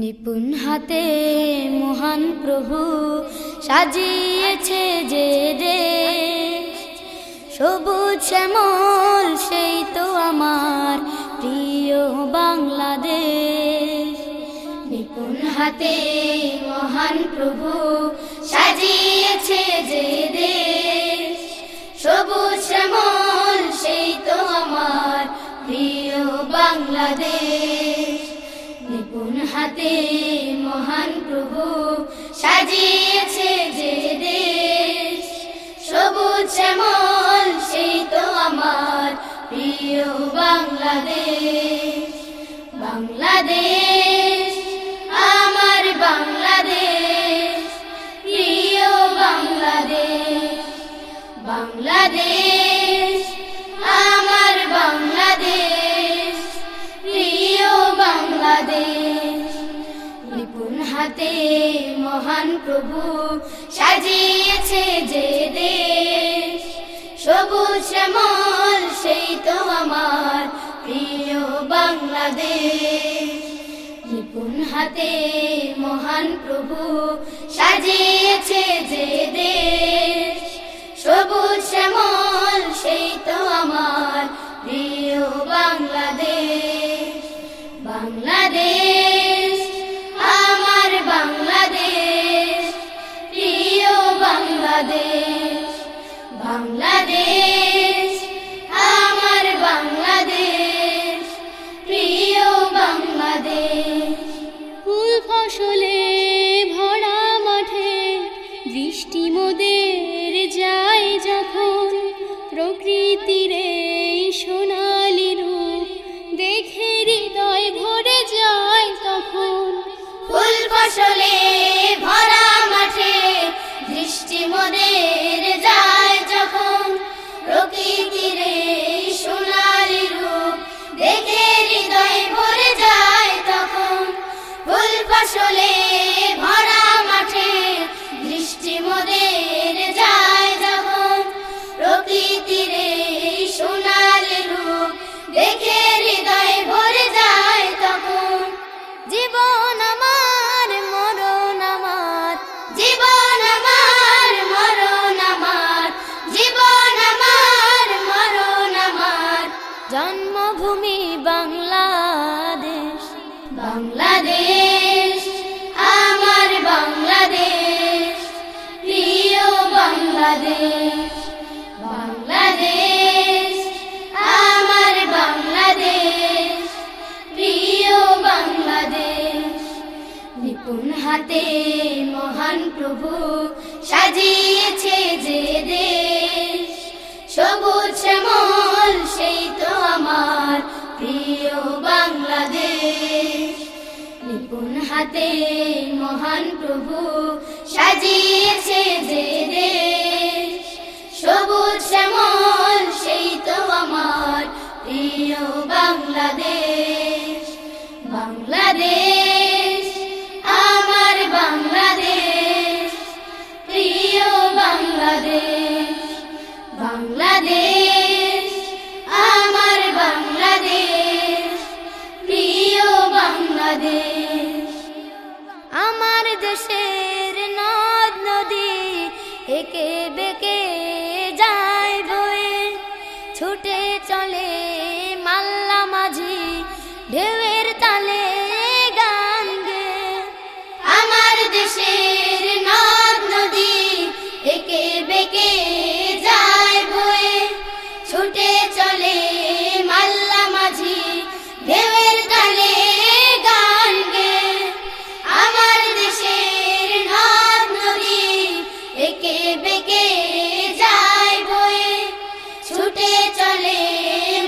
নিপুণ হাতে মহান প্রভু সাজিয়েছে যে দেশ। সবুজ শ্যামল, সেই তো আমার প্রিয় বাংলাদেশ। নিপুণ হাতে মহান প্রভু সাজিয়েছে যে দেশ। সবুজ শ্যামল, সেই তো আমার প্রিয় বাংলাদেশ। হাতে মহান প্রভু সাজিয়েছে যে দেশ। সবুজ শ্যামল সেই তো আমার প্রিয় বাংলাদেশ। বাংলাদেশ প্রভু সাজিয়েছে যে দেশ। সবুজ শ্যামল, সেই তো আমার প্রিয় বাংলাদেশ। নিপুণ হাতে মহান প্রভু সাজিয়েছে যে দেশ। সবুজ শ্যামল, সেই তো আমার তীরে জন্মভূমি বাংলাদেশ প্রিয় বাংলাদেশ নিপুণ হাতে মহান প্রভু সাজিয়েছে যে দেশ।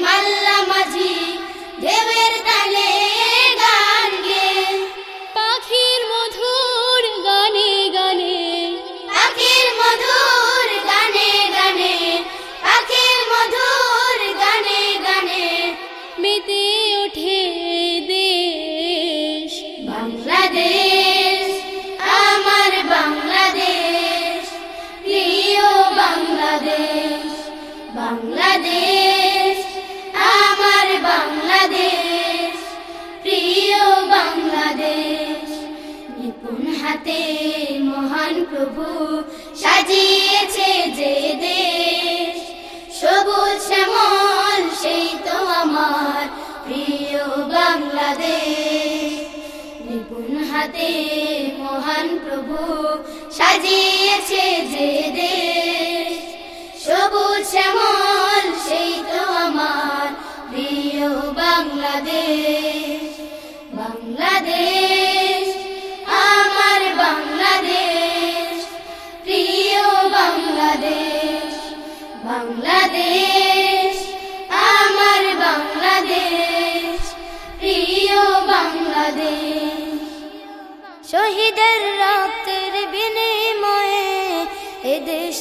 মাল্লা মাঝি তালে গান গে। পাখির মধুর গানে গানে। পাখির মধুর গানে গানে পাখির মধুর গানে গানে। মেতে ওঠে দেশ। বাংলাদেশ আমার বাংলাদেশ প্রিয় বাংলাদেশ বাংলাদেশ। হাতে মহান প্রভু সাজিয়েছে যে দেশ। সবুজ শ্যামল, সেই তো আমার প্রিয় বাংলাদেশ। নিপুণ হাতে মহান প্রভু সাজিয়েছে যে দেশ। বাংলাদেশ আমার বাংলাদেশ প্রিয় বাংলাদেশ। শহীদের রক্তের বিনিময়ে এ দেশ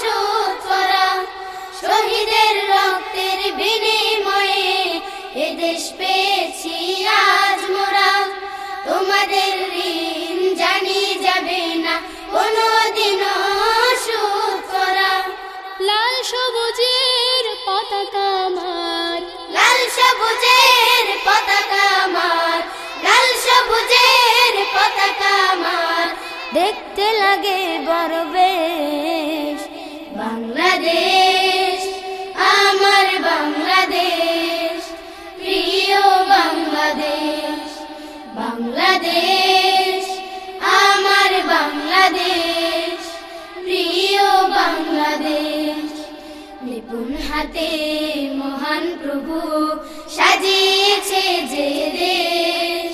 শোধ করা শহীদের রক্তের বিনিময়ে এ পেয়েছি আজ মোরা। তোমাদের ঋণ জানি যাবে না শোধ করা লাল সবুজের পতাকা আমার। লাল সবুজের পতাকা আমার লাগে বড় বেশ বাংলাদেশ, আমার বাংলাদেশ, প্রিয় বাংলাদেশ। বাংলাদেশ, আমার বাংলাদেশ, প্রিয় বাংলাদেশ। নিপুণ হাতে মহান প্রভু সাজিয়েছে যে দেশ।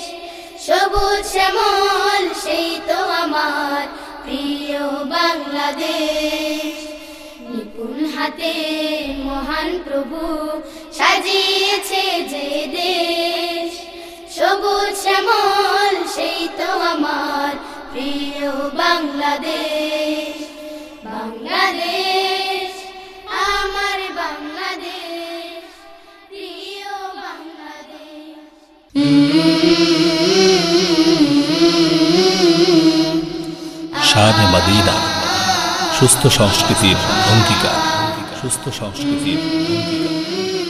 সবুজ শ্যামল বাংলাদেশ। নিপুণ হাতে মহান প্রভু সাজিয়েছে যে দেশ। সবুজ শ্যামল, সেই তো আমার প্রিয় বাংলাদেশ। বাংলাদেশ, আমার বাংলাদেশ, প্রিয় বাংলাদেশ। শান মাদিনা। সুস্থ সংস্কৃতির অঙ্গীকার। সুস্থ সংস্কৃতির অঙ্গীকার।